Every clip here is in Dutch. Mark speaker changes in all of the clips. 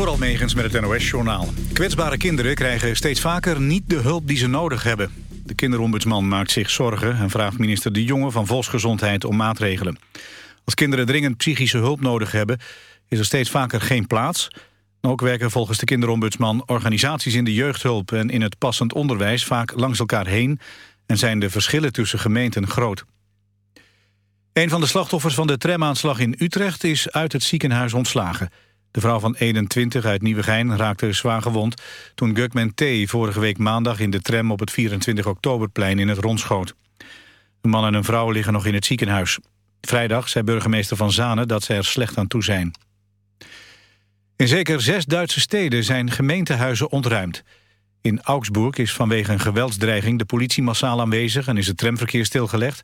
Speaker 1: Door Megens met het NOS-journaal. Kwetsbare kinderen krijgen steeds vaker niet de hulp die ze nodig hebben. De kinderombudsman maakt zich zorgen en vraagt minister De Jonge van Volksgezondheid om maatregelen. Als kinderen dringend psychische hulp nodig hebben, is er steeds vaker geen plaats. Ook werken volgens de kinderombudsman organisaties in de jeugdhulp en in het passend onderwijs vaak langs elkaar heen en zijn de verschillen tussen gemeenten groot. Een van de slachtoffers van de tramaanslag in Utrecht is uit het ziekenhuis ontslagen. De vrouw van 21 uit Nieuwegein raakte zwaar gewond... toen Gugman T. vorige week maandag in de tram op het 24 oktoberplein in het rondschoot. Een man en een vrouw liggen nog in het ziekenhuis. Vrijdag zei burgemeester Van Zanen dat ze er slecht aan toe zijn. In zeker zes Duitse steden zijn gemeentehuizen ontruimd. In Augsburg is vanwege een geweldsdreiging de politie massaal aanwezig... en is het tramverkeer stilgelegd.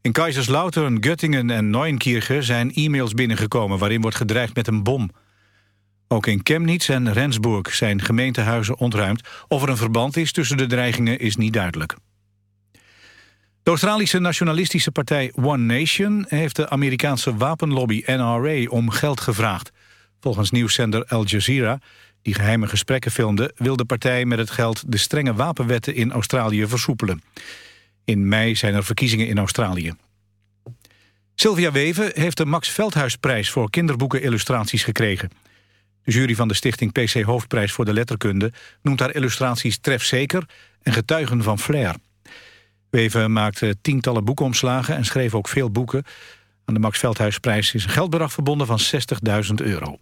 Speaker 1: In Kaiserslautern, Göttingen en Neuenkirchen zijn e-mails binnengekomen... waarin wordt gedreigd met een bom. Ook in Chemnitz en Rendsburg zijn gemeentehuizen ontruimd. Of er een verband is tussen de dreigingen is niet duidelijk. De Australische nationalistische partij One Nation... heeft de Amerikaanse wapenlobby NRA om geld gevraagd. Volgens nieuwszender Al Jazeera, die geheime gesprekken filmde... wil de partij met het geld de strenge wapenwetten in Australië versoepelen. In mei zijn er verkiezingen in Australië. Sylvia Weven heeft de Max Veldhuisprijs voor kinderboeken-illustraties gekregen. De jury van de stichting PC Hoofdprijs voor de Letterkunde... noemt haar illustraties trefzeker en getuigen van flair. Weven maakte tientallen boekenomslagen en schreef ook veel boeken. Aan de Max Veldhuisprijs is een geldbedrag verbonden van 60.000 euro.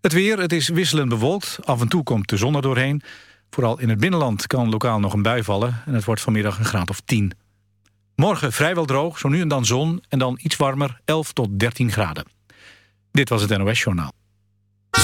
Speaker 1: Het weer, het is wisselend bewolkt. Af en toe komt de zon er doorheen. Vooral in het binnenland kan lokaal nog een bui vallen... en het wordt vanmiddag een graad of 10. Morgen vrijwel droog, zo nu en dan zon... en dan iets warmer, 11 tot 13 graden. Dit was het NOS Journaal.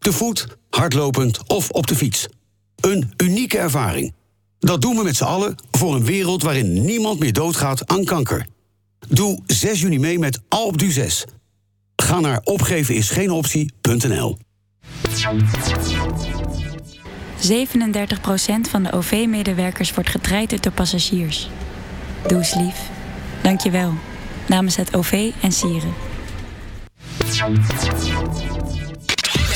Speaker 2: Te voet, hardlopend of op de fiets. Een unieke ervaring. Dat doen we met z'n allen voor een wereld waarin niemand meer doodgaat aan kanker. Doe 6 juni mee met Alpe d'Huez. Ga naar opgevenisgeenoptie.nl
Speaker 3: 37% van de OV-medewerkers wordt getraind door passagiers. Doe eens lief. Dank je wel. Namens het OV en Sieren.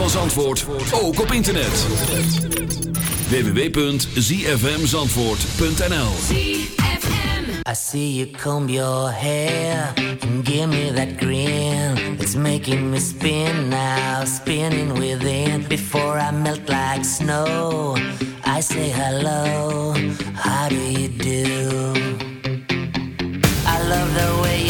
Speaker 4: van Zandvoort ook op internet. www.zfmzandvoort.nl
Speaker 5: I see you comb your hair and give me that grin. It's making me spin now, spinning within. Before I melt like snow, I say hello, how do you do? I love the way you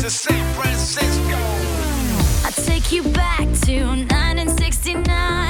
Speaker 6: to San Francisco. I'll take you back to
Speaker 7: 1969.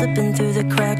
Speaker 7: Slipping through the cracks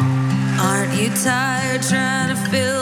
Speaker 6: Aren't you tired trying to fill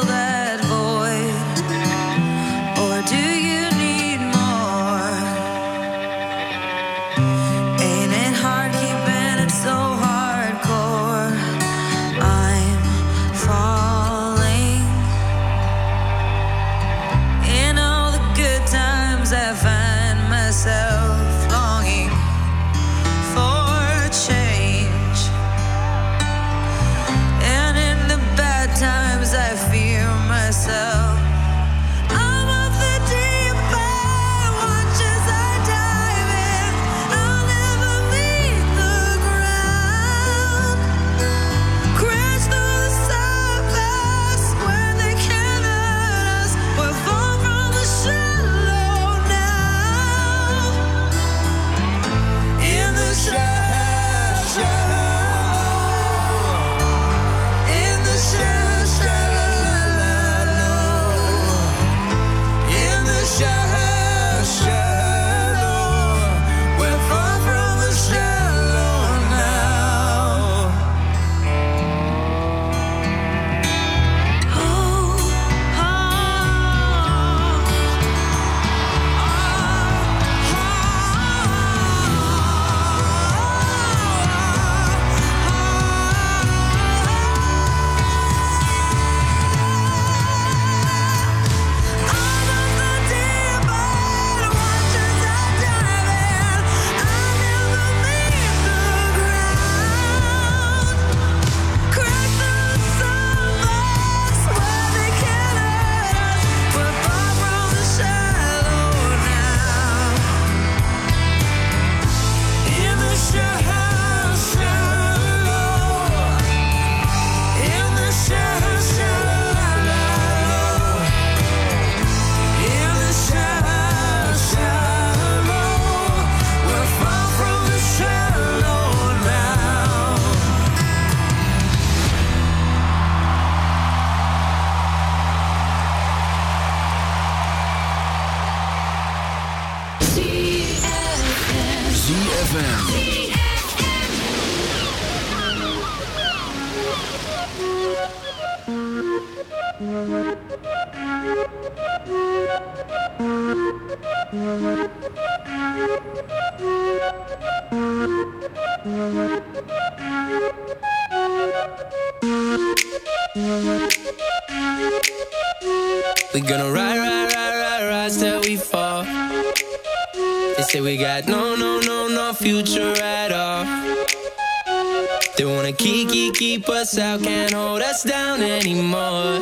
Speaker 6: us
Speaker 8: out, can't hold us down anymore.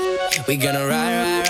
Speaker 8: We gonna ride, ride,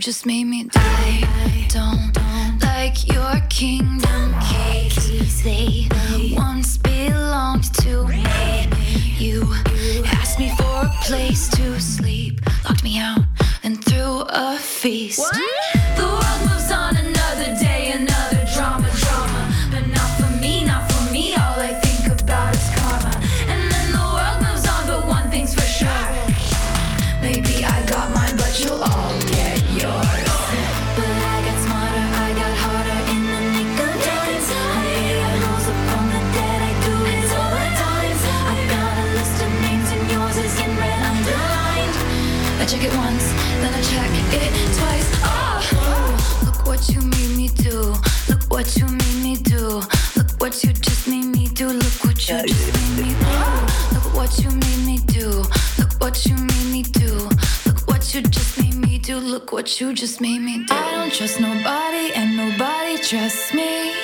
Speaker 8: just
Speaker 9: me. you just made me do. I don't trust nobody, and nobody trusts me.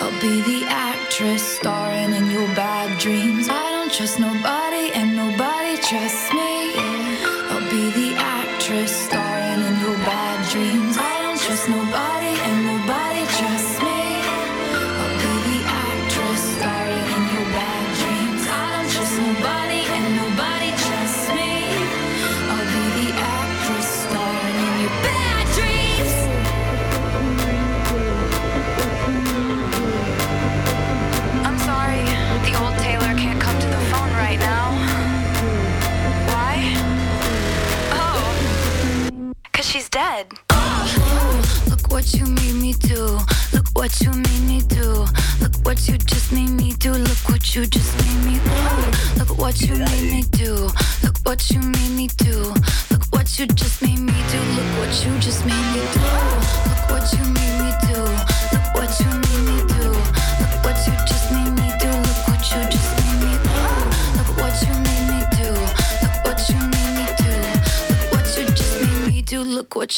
Speaker 9: I'll be the actress star.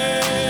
Speaker 10: Deus.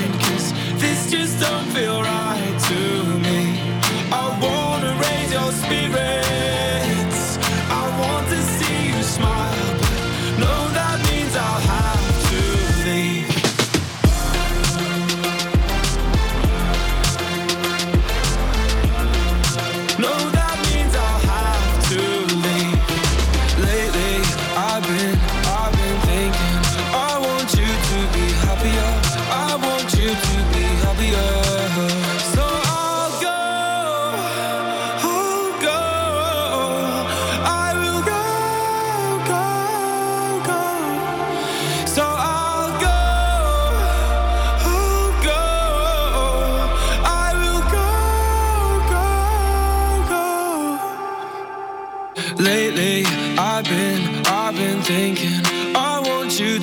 Speaker 10: No doubt.